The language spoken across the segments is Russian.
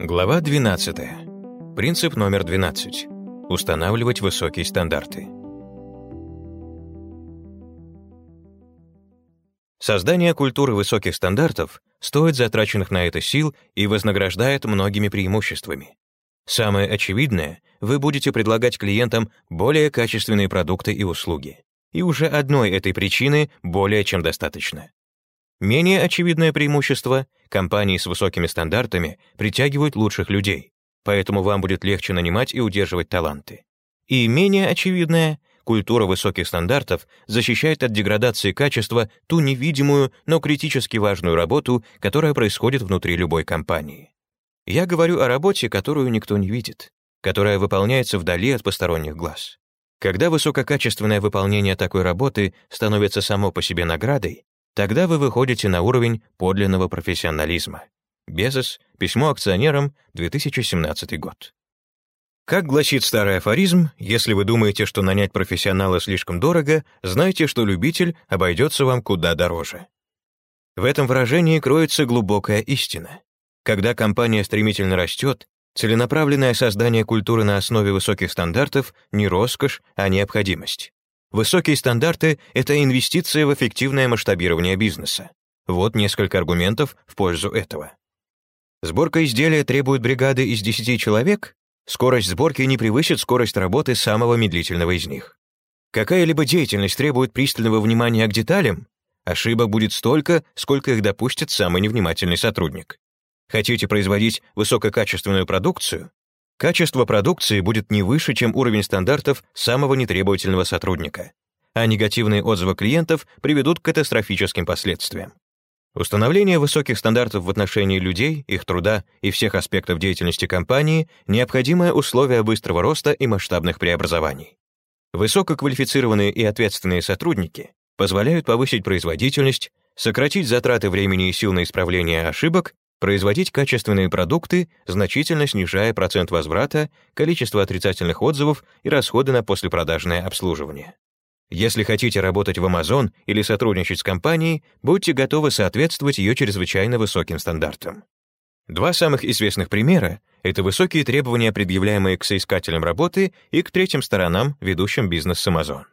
Глава 12. Принцип номер 12. Устанавливать высокие стандарты. Создание культуры высоких стандартов стоит затраченных на это сил и вознаграждает многими преимуществами. Самое очевидное, вы будете предлагать клиентам более качественные продукты и услуги. И уже одной этой причины более чем достаточно. Менее очевидное преимущество — компании с высокими стандартами притягивают лучших людей, поэтому вам будет легче нанимать и удерживать таланты. И менее очевидное — культура высоких стандартов защищает от деградации качества ту невидимую, но критически важную работу, которая происходит внутри любой компании. Я говорю о работе, которую никто не видит, которая выполняется вдали от посторонних глаз. Когда высококачественное выполнение такой работы становится само по себе наградой, Тогда вы выходите на уровень подлинного профессионализма. Безос, письмо акционерам, 2017 год. Как гласит старый афоризм, если вы думаете, что нанять профессионала слишком дорого, знайте, что любитель обойдется вам куда дороже. В этом выражении кроется глубокая истина. Когда компания стремительно растет, целенаправленное создание культуры на основе высоких стандартов не роскошь, а необходимость. Высокие стандарты — это инвестиция в эффективное масштабирование бизнеса. Вот несколько аргументов в пользу этого. Сборка изделия требует бригады из 10 человек, скорость сборки не превысит скорость работы самого медлительного из них. Какая-либо деятельность требует пристального внимания к деталям, ошибок будет столько, сколько их допустит самый невнимательный сотрудник. Хотите производить высококачественную продукцию? Качество продукции будет не выше, чем уровень стандартов самого нетребовательного сотрудника, а негативные отзывы клиентов приведут к катастрофическим последствиям. Установление высоких стандартов в отношении людей, их труда и всех аспектов деятельности компании — необходимое условие быстрого роста и масштабных преобразований. Высококвалифицированные и ответственные сотрудники позволяют повысить производительность, сократить затраты времени и сил на исправление ошибок производить качественные продукты, значительно снижая процент возврата, количество отрицательных отзывов и расходы на послепродажное обслуживание. Если хотите работать в Amazon или сотрудничать с компанией, будьте готовы соответствовать ее чрезвычайно высоким стандартам. Два самых известных примера — это высокие требования, предъявляемые к соискателям работы и к третьим сторонам, ведущим бизнес с Amazon.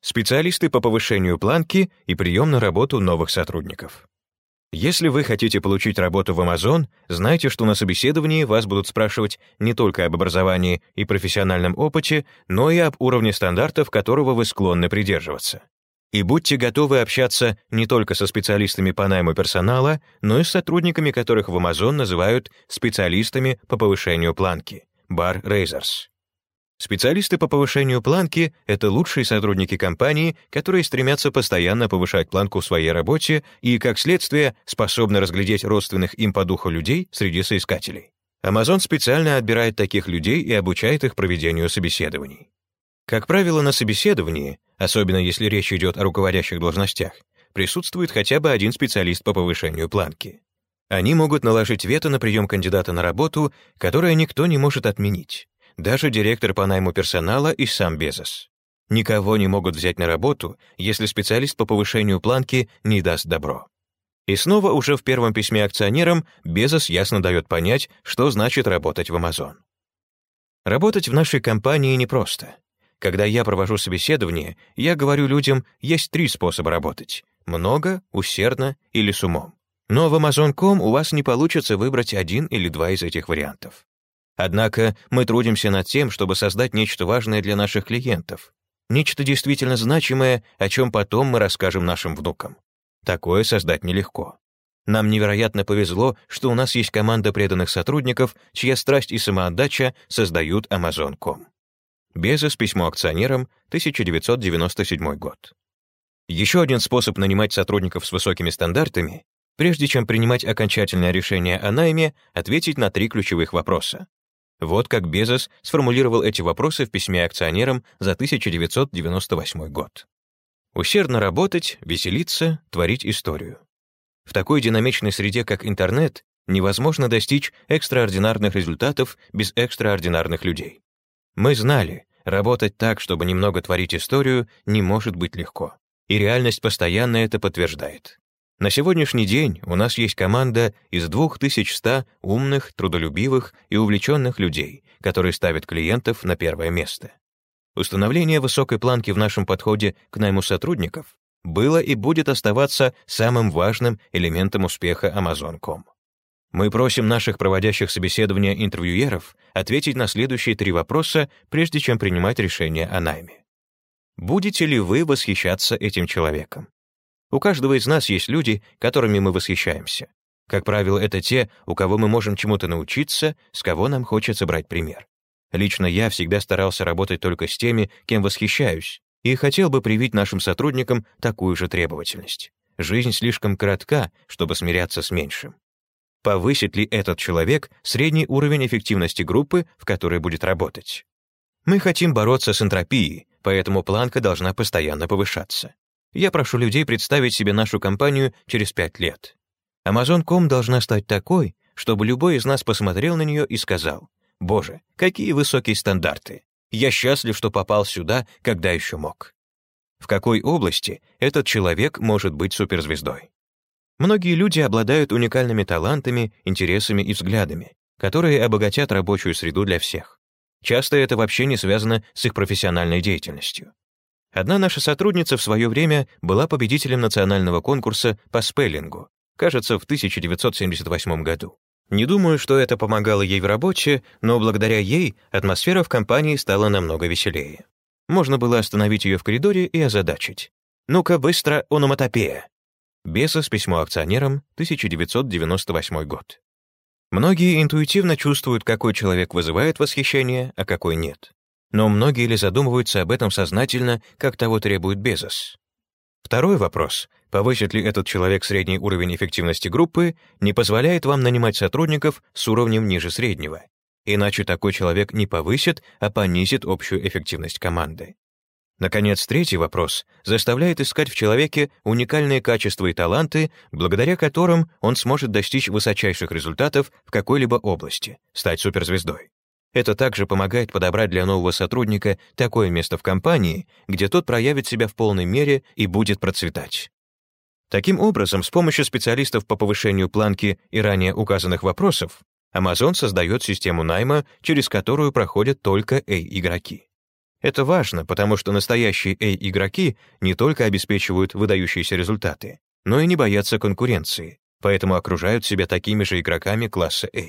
Специалисты по повышению планки и прием на работу новых сотрудников. Если вы хотите получить работу в Amazon, знайте, что на собеседовании вас будут спрашивать не только об образовании и профессиональном опыте, но и об уровне стандартов, которого вы склонны придерживаться. И будьте готовы общаться не только со специалистами по найму персонала, но и с сотрудниками, которых в Amazon называют специалистами по повышению планки — Bar Raisers. Специалисты по повышению планки — это лучшие сотрудники компании, которые стремятся постоянно повышать планку в своей работе и, как следствие, способны разглядеть родственных им по духу людей среди соискателей. Amazon специально отбирает таких людей и обучает их проведению собеседований. Как правило, на собеседовании, особенно если речь идет о руководящих должностях, присутствует хотя бы один специалист по повышению планки. Они могут наложить вето на прием кандидата на работу, которое никто не может отменить даже директор по найму персонала и сам Безос. Никого не могут взять на работу, если специалист по повышению планки не даст добро. И снова уже в первом письме акционерам Безос ясно дает понять, что значит работать в Amazon. Работать в нашей компании непросто. Когда я провожу собеседование, я говорю людям, есть три способа работать — много, усердно или с умом. Но в Amazon.com у вас не получится выбрать один или два из этих вариантов. Однако мы трудимся над тем, чтобы создать нечто важное для наших клиентов, нечто действительно значимое, о чем потом мы расскажем нашим внукам. Такое создать нелегко. Нам невероятно повезло, что у нас есть команда преданных сотрудников, чья страсть и самоотдача создают Amazon.com. Безос письмо акционерам, 1997 год. Еще один способ нанимать сотрудников с высокими стандартами, прежде чем принимать окончательное решение о найме, ответить на три ключевых вопроса. Вот как Безос сформулировал эти вопросы в письме акционерам за 1998 год. Усердно работать, веселиться, творить историю. В такой динамичной среде, как интернет, невозможно достичь экстраординарных результатов без экстраординарных людей. Мы знали, работать так, чтобы немного творить историю, не может быть легко. И реальность постоянно это подтверждает. На сегодняшний день у нас есть команда из 2100 умных, трудолюбивых и увлеченных людей, которые ставят клиентов на первое место. Установление высокой планки в нашем подходе к найму сотрудников было и будет оставаться самым важным элементом успеха Amazon.com. Мы просим наших проводящих собеседования интервьюеров ответить на следующие три вопроса, прежде чем принимать решение о найме. Будете ли вы восхищаться этим человеком? У каждого из нас есть люди, которыми мы восхищаемся. Как правило, это те, у кого мы можем чему-то научиться, с кого нам хочется брать пример. Лично я всегда старался работать только с теми, кем восхищаюсь, и хотел бы привить нашим сотрудникам такую же требовательность. Жизнь слишком коротка, чтобы смиряться с меньшим. Повысит ли этот человек средний уровень эффективности группы, в которой будет работать? Мы хотим бороться с энтропией, поэтому планка должна постоянно повышаться. Я прошу людей представить себе нашу компанию через пять лет. Amazon.com должна стать такой, чтобы любой из нас посмотрел на нее и сказал, «Боже, какие высокие стандарты! Я счастлив, что попал сюда, когда еще мог». В какой области этот человек может быть суперзвездой? Многие люди обладают уникальными талантами, интересами и взглядами, которые обогатят рабочую среду для всех. Часто это вообще не связано с их профессиональной деятельностью. Одна наша сотрудница в свое время была победителем национального конкурса по спеллингу, кажется, в 1978 году. Не думаю, что это помогало ей в работе, но благодаря ей атмосфера в компании стала намного веселее. Можно было остановить ее в коридоре и озадачить. «Ну-ка, быстро, ономатопея!» Бесос письмо акционерам, 1998 год. Многие интуитивно чувствуют, какой человек вызывает восхищение, а какой нет. Но многие ли задумываются об этом сознательно, как того требует Безос? Второй вопрос, повысит ли этот человек средний уровень эффективности группы, не позволяет вам нанимать сотрудников с уровнем ниже среднего. Иначе такой человек не повысит, а понизит общую эффективность команды. Наконец, третий вопрос заставляет искать в человеке уникальные качества и таланты, благодаря которым он сможет достичь высочайших результатов в какой-либо области, стать суперзвездой. Это также помогает подобрать для нового сотрудника такое место в компании, где тот проявит себя в полной мере и будет процветать. Таким образом, с помощью специалистов по повышению планки и ранее указанных вопросов, Amazon создает систему найма, через которую проходят только A-игроки. Это важно, потому что настоящие A-игроки не только обеспечивают выдающиеся результаты, но и не боятся конкуренции, поэтому окружают себя такими же игроками класса A.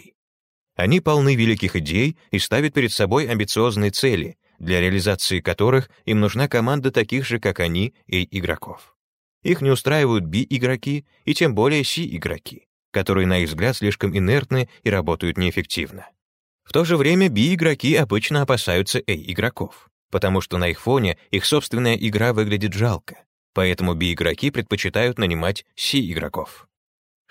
Они полны великих идей и ставят перед собой амбициозные цели, для реализации которых им нужна команда таких же, как они, и игроков. Их не устраивают B-игроки и тем более C-игроки, которые, на их взгляд, слишком инертны и работают неэффективно. В то же время B-игроки обычно опасаются A-игроков, потому что на их фоне их собственная игра выглядит жалко, поэтому B-игроки предпочитают нанимать C-игроков.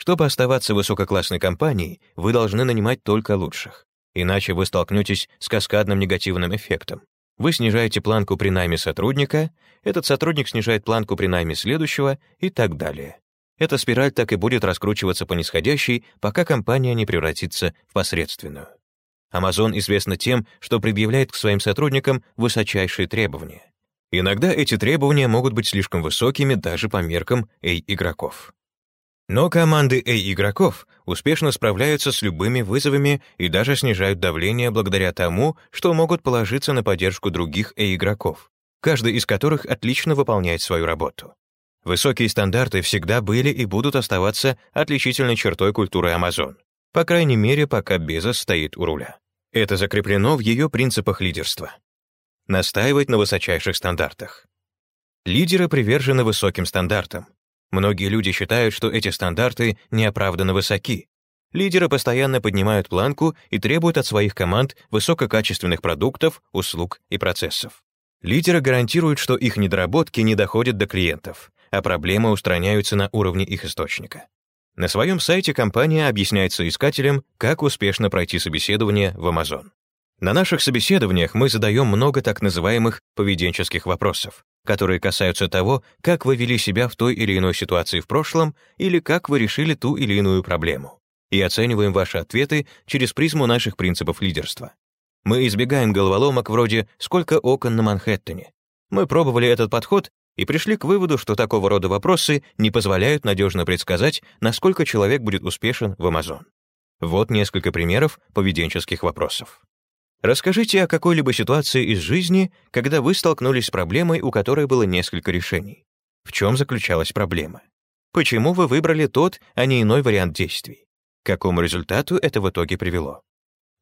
Чтобы оставаться высококлассной компанией, вы должны нанимать только лучших. Иначе вы столкнетесь с каскадным негативным эффектом. Вы снижаете планку при найме сотрудника, этот сотрудник снижает планку при найме следующего и так далее. Эта спираль так и будет раскручиваться по нисходящей, пока компания не превратится в посредственную. Amazon известна тем, что предъявляет к своим сотрудникам высочайшие требования. Иногда эти требования могут быть слишком высокими даже по меркам A-игроков. Но команды A-игроков успешно справляются с любыми вызовами и даже снижают давление благодаря тому, что могут положиться на поддержку других A-игроков, каждый из которых отлично выполняет свою работу. Высокие стандарты всегда были и будут оставаться отличительной чертой культуры Amazon, по крайней мере, пока Безос стоит у руля. Это закреплено в ее принципах лидерства. Настаивать на высочайших стандартах. Лидеры привержены высоким стандартам, Многие люди считают, что эти стандарты неоправданно высоки. Лидеры постоянно поднимают планку и требуют от своих команд высококачественных продуктов, услуг и процессов. Лидеры гарантируют, что их недоработки не доходят до клиентов, а проблемы устраняются на уровне их источника. На своем сайте компания объясняет соискателям, как успешно пройти собеседование в Amazon. На наших собеседованиях мы задаем много так называемых поведенческих вопросов, которые касаются того, как вы вели себя в той или иной ситуации в прошлом или как вы решили ту или иную проблему. И оцениваем ваши ответы через призму наших принципов лидерства. Мы избегаем головоломок вроде «Сколько окон на Манхэттене?». Мы пробовали этот подход, и пришли к выводу, что такого рода вопросы не позволяют надежно предсказать, насколько человек будет успешен в Amazon. Вот несколько примеров поведенческих вопросов. Расскажите о какой-либо ситуации из жизни, когда вы столкнулись с проблемой, у которой было несколько решений. В чем заключалась проблема? Почему вы выбрали тот, а не иной вариант действий? К какому результату это в итоге привело?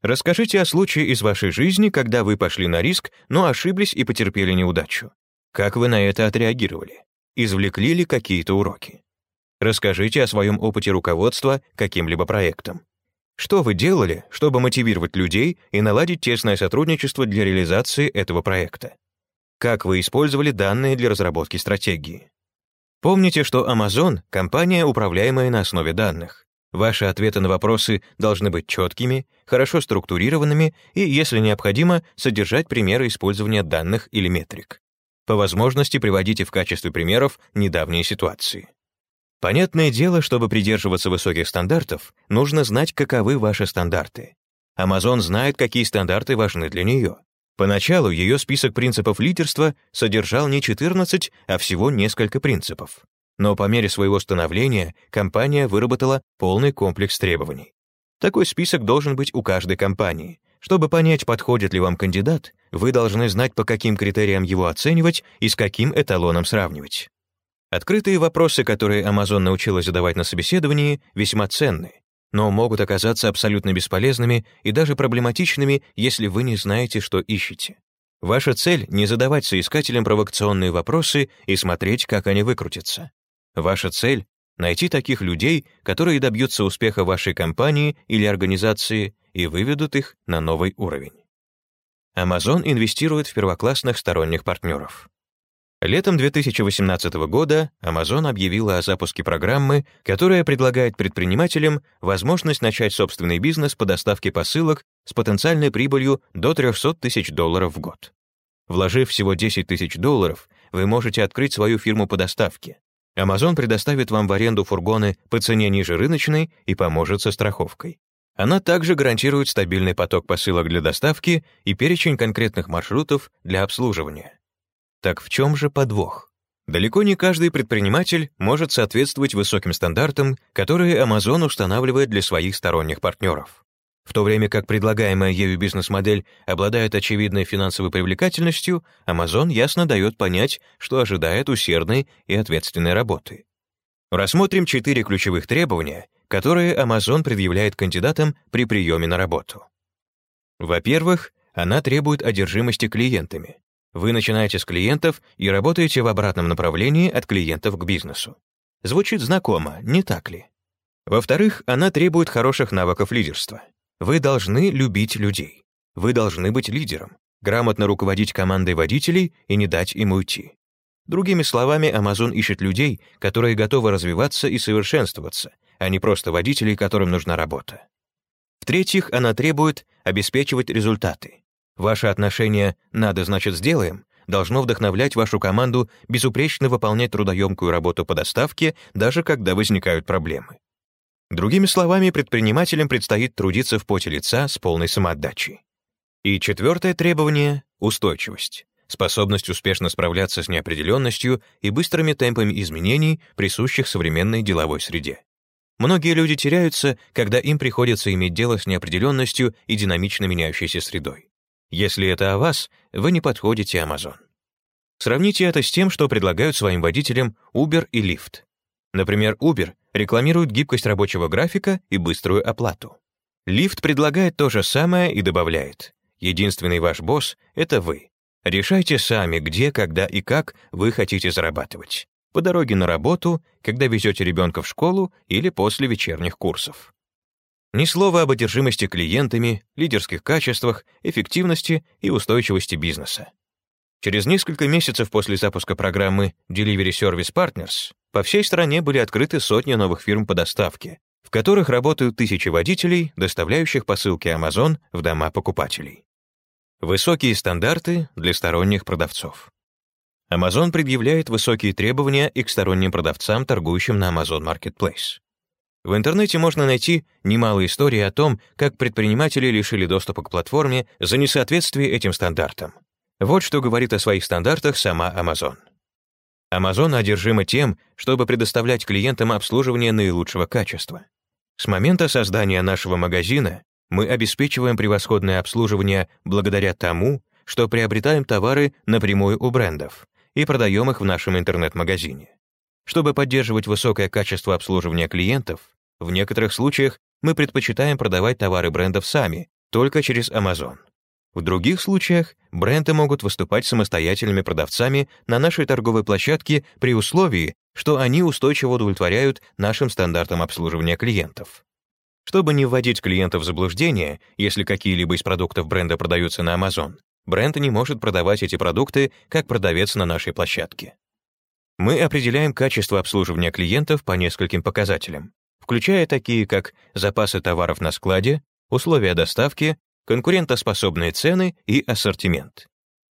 Расскажите о случае из вашей жизни, когда вы пошли на риск, но ошиблись и потерпели неудачу. Как вы на это отреагировали? Извлекли ли какие-то уроки? Расскажите о своем опыте руководства каким-либо проектом. Что вы делали, чтобы мотивировать людей и наладить тесное сотрудничество для реализации этого проекта? Как вы использовали данные для разработки стратегии? Помните, что Amazon — компания, управляемая на основе данных. Ваши ответы на вопросы должны быть четкими, хорошо структурированными и, если необходимо, содержать примеры использования данных или метрик. По возможности приводите в качестве примеров недавние ситуации. Понятное дело, чтобы придерживаться высоких стандартов, нужно знать, каковы ваши стандарты. Amazon знает, какие стандарты важны для нее. Поначалу ее список принципов лидерства содержал не 14, а всего несколько принципов. Но по мере своего становления компания выработала полный комплекс требований. Такой список должен быть у каждой компании. Чтобы понять, подходит ли вам кандидат, вы должны знать, по каким критериям его оценивать и с каким эталоном сравнивать. Открытые вопросы, которые Amazon научилась задавать на собеседовании, весьма ценны, но могут оказаться абсолютно бесполезными и даже проблематичными, если вы не знаете, что ищете. Ваша цель — не задавать соискателям провокационные вопросы и смотреть, как они выкрутятся. Ваша цель — найти таких людей, которые добьются успеха вашей компании или организации и выведут их на новый уровень. Amazon инвестирует в первоклассных сторонних партнеров. Летом 2018 года Amazon объявила о запуске программы, которая предлагает предпринимателям возможность начать собственный бизнес по доставке посылок с потенциальной прибылью до 300 тысяч долларов в год. Вложив всего 10 тысяч долларов, вы можете открыть свою фирму по доставке. Amazon предоставит вам в аренду фургоны по цене ниже рыночной и поможет со страховкой. Она также гарантирует стабильный поток посылок для доставки и перечень конкретных маршрутов для обслуживания. Так в чем же подвох? Далеко не каждый предприниматель может соответствовать высоким стандартам, которые Amazon устанавливает для своих сторонних партнеров. В то время как предлагаемая ею бизнес-модель обладает очевидной финансовой привлекательностью, Amazon ясно дает понять, что ожидает усердной и ответственной работы. Рассмотрим четыре ключевых требования, которые Amazon предъявляет кандидатам при приеме на работу. Во-первых, она требует одержимости клиентами. Вы начинаете с клиентов и работаете в обратном направлении от клиентов к бизнесу. Звучит знакомо, не так ли? Во-вторых, она требует хороших навыков лидерства. Вы должны любить людей. Вы должны быть лидером, грамотно руководить командой водителей и не дать им уйти. Другими словами, Amazon ищет людей, которые готовы развиваться и совершенствоваться, а не просто водителей, которым нужна работа. В-третьих, она требует обеспечивать результаты. Ваше отношение «надо, значит, сделаем» должно вдохновлять вашу команду безупречно выполнять трудоемкую работу по доставке, даже когда возникают проблемы. Другими словами, предпринимателям предстоит трудиться в поте лица с полной самоотдачей. И четвертое требование — устойчивость, способность успешно справляться с неопределенностью и быстрыми темпами изменений, присущих современной деловой среде. Многие люди теряются, когда им приходится иметь дело с неопределенностью и динамично меняющейся средой. Если это о вас, вы не подходите Amazon. Сравните это с тем, что предлагают своим водителям Uber и Lyft. Например, Uber рекламирует гибкость рабочего графика и быструю оплату. Lyft предлагает то же самое и добавляет. Единственный ваш босс — это вы. Решайте сами, где, когда и как вы хотите зарабатывать. По дороге на работу, когда везете ребенка в школу или после вечерних курсов. Ни слова об одержимости клиентами, лидерских качествах, эффективности и устойчивости бизнеса. Через несколько месяцев после запуска программы Delivery Service Partners по всей стране были открыты сотни новых фирм по доставке, в которых работают тысячи водителей, доставляющих посылки Amazon в дома покупателей. Высокие стандарты для сторонних продавцов. Amazon предъявляет высокие требования и к сторонним продавцам, торгующим на Amazon Marketplace. В интернете можно найти немало историй о том, как предприниматели лишили доступа к платформе за несоответствие этим стандартам. Вот что говорит о своих стандартах сама Amazon. Amazon одержима тем, чтобы предоставлять клиентам обслуживание наилучшего качества. С момента создания нашего магазина мы обеспечиваем превосходное обслуживание благодаря тому, что приобретаем товары напрямую у брендов и продаем их в нашем интернет-магазине. Чтобы поддерживать высокое качество обслуживания клиентов, в некоторых случаях мы предпочитаем продавать товары брендов сами, только через Amazon. В других случаях бренды могут выступать самостоятельными продавцами на нашей торговой площадке при условии, что они устойчиво удовлетворяют нашим стандартам обслуживания клиентов. Чтобы не вводить клиентов в заблуждение, если какие-либо из продуктов бренда продаются на Amazon, бренд не может продавать эти продукты как продавец на нашей площадке. Мы определяем качество обслуживания клиентов по нескольким показателям, включая такие как запасы товаров на складе, условия доставки, конкурентоспособные цены и ассортимент.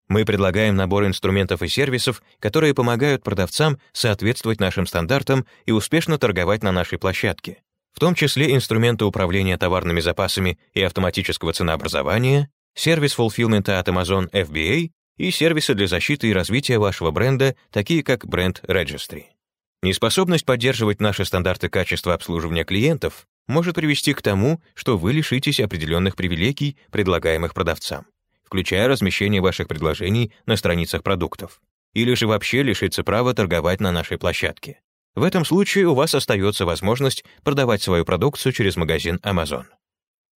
Мы предлагаем набор инструментов и сервисов, которые помогают продавцам соответствовать нашим стандартам и успешно торговать на нашей площадке, в том числе инструменты управления товарными запасами и автоматического ценообразования, сервис фулфилмента от Amazon FBA и сервисы для защиты и развития вашего бренда, такие как Brand Registry. Неспособность поддерживать наши стандарты качества обслуживания клиентов может привести к тому, что вы лишитесь определенных привилегий, предлагаемых продавцам, включая размещение ваших предложений на страницах продуктов, или же вообще лишиться права торговать на нашей площадке. В этом случае у вас остается возможность продавать свою продукцию через магазин Amazon.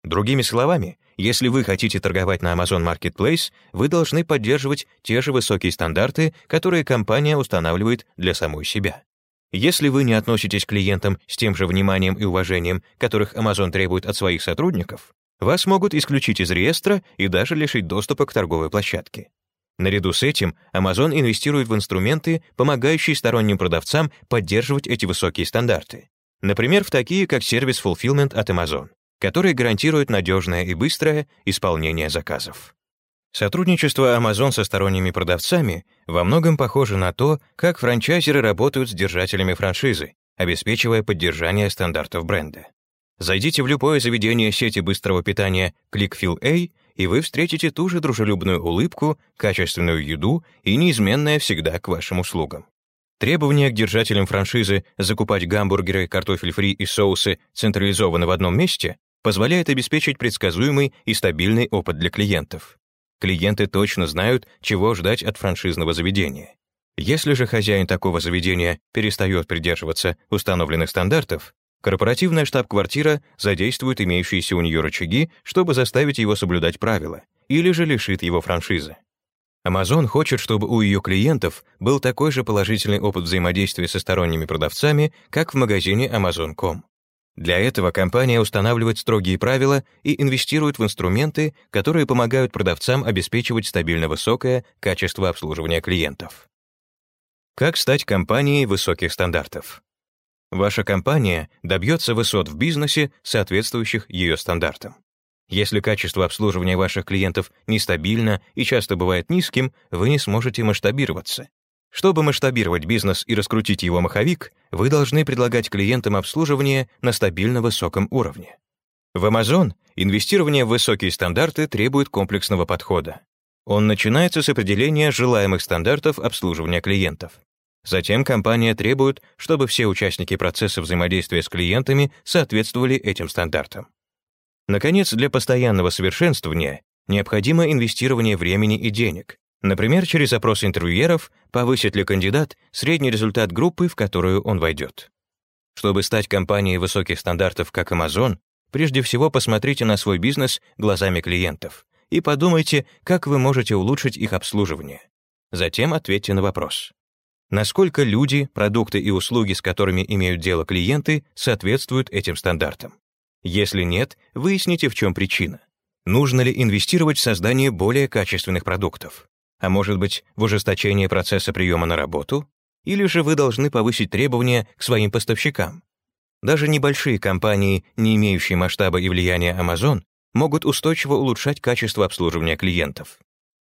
Другими словами, если вы хотите торговать на Amazon Marketplace, вы должны поддерживать те же высокие стандарты, которые компания устанавливает для самой себя. Если вы не относитесь к клиентам с тем же вниманием и уважением, которых Amazon требует от своих сотрудников, вас могут исключить из реестра и даже лишить доступа к торговой площадке. Наряду с этим Amazon инвестирует в инструменты, помогающие сторонним продавцам поддерживать эти высокие стандарты. Например, в такие, как сервис Fulfillment от Amazon, который гарантирует надежное и быстрое исполнение заказов. Сотрудничество Amazon со сторонними продавцами во многом похоже на то, как франчайзеры работают с держателями франшизы, обеспечивая поддержание стандартов бренда. Зайдите в любое заведение сети быстрого питания ClickFill A, и вы встретите ту же дружелюбную улыбку, качественную еду и неизменное всегда к вашим услугам. Требования к держателям франшизы закупать гамбургеры, картофель фри и соусы централизованно в одном месте позволяет обеспечить предсказуемый и стабильный опыт для клиентов. Клиенты точно знают, чего ждать от франшизного заведения. Если же хозяин такого заведения перестает придерживаться установленных стандартов, корпоративная штаб-квартира задействует имеющиеся у нее рычаги, чтобы заставить его соблюдать правила, или же лишит его франшизы. Amazon хочет, чтобы у ее клиентов был такой же положительный опыт взаимодействия со сторонними продавцами, как в магазине Amazon.com. Для этого компания устанавливает строгие правила и инвестирует в инструменты, которые помогают продавцам обеспечивать стабильно высокое качество обслуживания клиентов. Как стать компанией высоких стандартов? Ваша компания добьется высот в бизнесе, соответствующих ее стандартам. Если качество обслуживания ваших клиентов нестабильно и часто бывает низким, вы не сможете масштабироваться. Чтобы масштабировать бизнес и раскрутить его маховик, вы должны предлагать клиентам обслуживание на стабильно высоком уровне. В Amazon инвестирование в высокие стандарты требует комплексного подхода. Он начинается с определения желаемых стандартов обслуживания клиентов. Затем компания требует, чтобы все участники процесса взаимодействия с клиентами соответствовали этим стандартам. Наконец, для постоянного совершенствования необходимо инвестирование времени и денег, Например, через опрос интервьюеров повысит ли кандидат средний результат группы, в которую он войдет. Чтобы стать компанией высоких стандартов, как Amazon, прежде всего посмотрите на свой бизнес глазами клиентов и подумайте, как вы можете улучшить их обслуживание. Затем ответьте на вопрос. Насколько люди, продукты и услуги, с которыми имеют дело клиенты, соответствуют этим стандартам? Если нет, выясните, в чем причина. Нужно ли инвестировать в создание более качественных продуктов? А может быть, в ужесточение процесса приема на работу? Или же вы должны повысить требования к своим поставщикам? Даже небольшие компании, не имеющие масштаба и влияния Amazon, могут устойчиво улучшать качество обслуживания клиентов.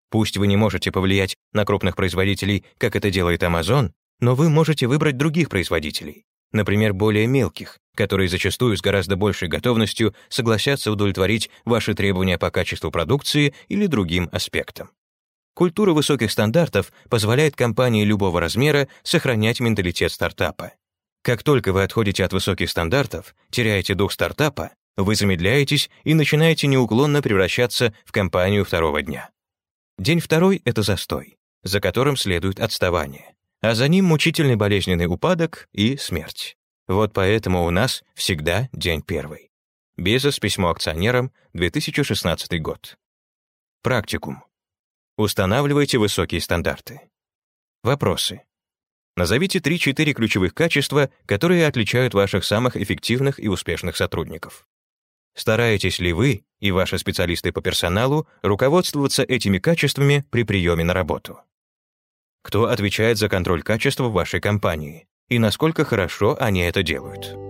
Пусть вы не можете повлиять на крупных производителей, как это делает Amazon, но вы можете выбрать других производителей, например, более мелких, которые зачастую с гораздо большей готовностью согласятся удовлетворить ваши требования по качеству продукции или другим аспектам. Культура высоких стандартов позволяет компании любого размера сохранять менталитет стартапа. Как только вы отходите от высоких стандартов, теряете дух стартапа, вы замедляетесь и начинаете неуклонно превращаться в компанию второго дня. День второй — это застой, за которым следует отставание, а за ним мучительный болезненный упадок и смерть. Вот поэтому у нас всегда день первый. Безос, письмо акционерам, 2016 год. Практикум. Устанавливайте высокие стандарты. Вопросы. Назовите 3-4 ключевых качества, которые отличают ваших самых эффективных и успешных сотрудников. Стараетесь ли вы и ваши специалисты по персоналу руководствоваться этими качествами при приеме на работу? Кто отвечает за контроль качества в вашей компании и насколько хорошо они это делают?